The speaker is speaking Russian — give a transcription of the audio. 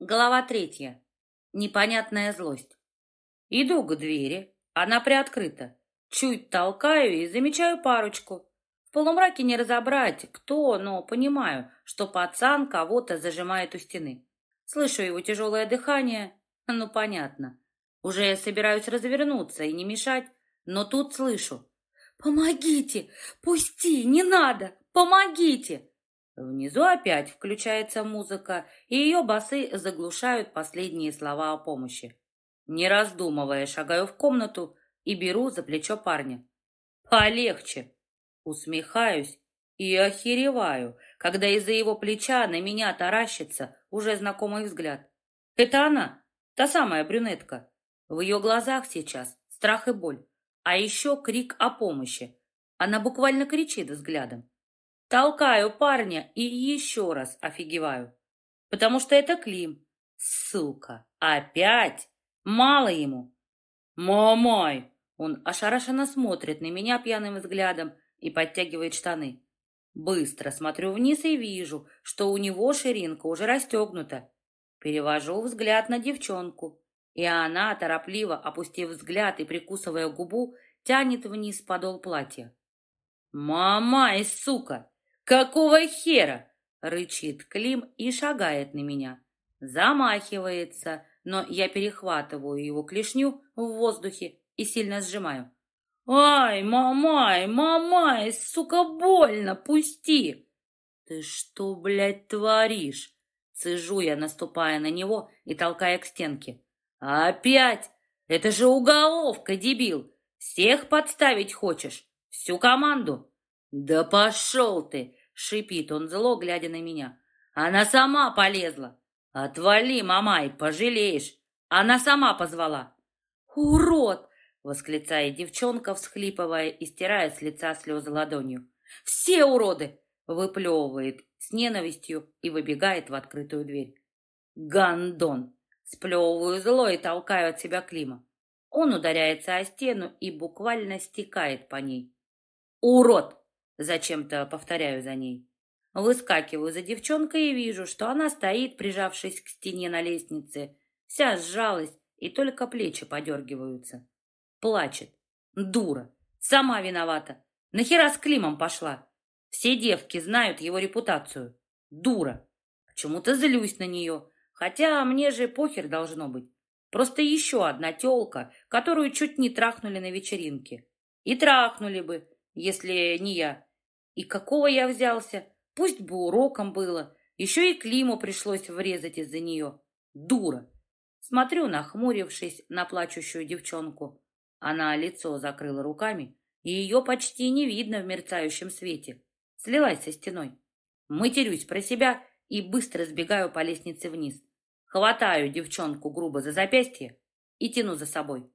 Глава третья. Непонятная злость. Иду к двери, она приоткрыта. Чуть толкаю и замечаю парочку. В полумраке не разобрать, кто, но понимаю, что пацан кого-то зажимает у стены. Слышу его тяжелое дыхание. Ну, понятно. Уже я собираюсь развернуться и не мешать, но тут слышу. «Помогите! Пусти! Не надо! Помогите!» Внизу опять включается музыка, и ее басы заглушают последние слова о помощи. Не раздумывая, шагаю в комнату и беру за плечо парня. «Полегче!» Усмехаюсь и охереваю, когда из-за его плеча на меня таращится уже знакомый взгляд. Это она, та самая брюнетка. В ее глазах сейчас страх и боль, а еще крик о помощи. Она буквально кричит взглядом. Толкаю парня и еще раз офигеваю. Потому что это Клим. Сука, опять? Мало ему. Мамай! Он ошарашенно смотрит на меня пьяным взглядом и подтягивает штаны. Быстро смотрю вниз и вижу, что у него ширинка уже расстегнута. Перевожу взгляд на девчонку, и она, торопливо опустив взгляд и прикусывая губу, тянет вниз подол платья. «Мамай, сука! «Какого хера?» — рычит Клим и шагает на меня. Замахивается, но я перехватываю его клешню в воздухе и сильно сжимаю. «Ай, мамай, мамай, сука, больно, пусти!» «Ты что, блядь, творишь?» Цежу я, наступая на него и толкая к стенке. «Опять? Это же уголовка, дебил! Всех подставить хочешь? Всю команду?» «Да пошел ты! Шипит он зло, глядя на меня. Она сама полезла. Отвали, мамай, пожалеешь. Она сама позвала. Урод! Восклицает девчонка, всхлипывая и стирая с лица слезы ладонью. Все уроды! Выплевывает с ненавистью и выбегает в открытую дверь. Гандон! Сплевываю зло и толкаю от себя Клима. Он ударяется о стену и буквально стекает по ней. «Урод!» Зачем-то повторяю за ней. Выскакиваю за девчонкой и вижу, что она стоит, прижавшись к стене на лестнице. Вся сжалась, и только плечи подергиваются. Плачет. Дура. Сама виновата. Нахера с Климом пошла? Все девки знают его репутацию. Дура. Почему-то злюсь на нее. Хотя мне же похер должно быть. Просто еще одна телка, которую чуть не трахнули на вечеринке. И трахнули бы, если не я. И какого я взялся? Пусть бы уроком было. Еще и Климу пришлось врезать из-за нее. Дура! Смотрю, нахмурившись на плачущую девчонку. Она лицо закрыла руками, и ее почти не видно в мерцающем свете. Слилась со стеной. Матерюсь про себя и быстро сбегаю по лестнице вниз. Хватаю девчонку грубо за запястье и тяну за собой.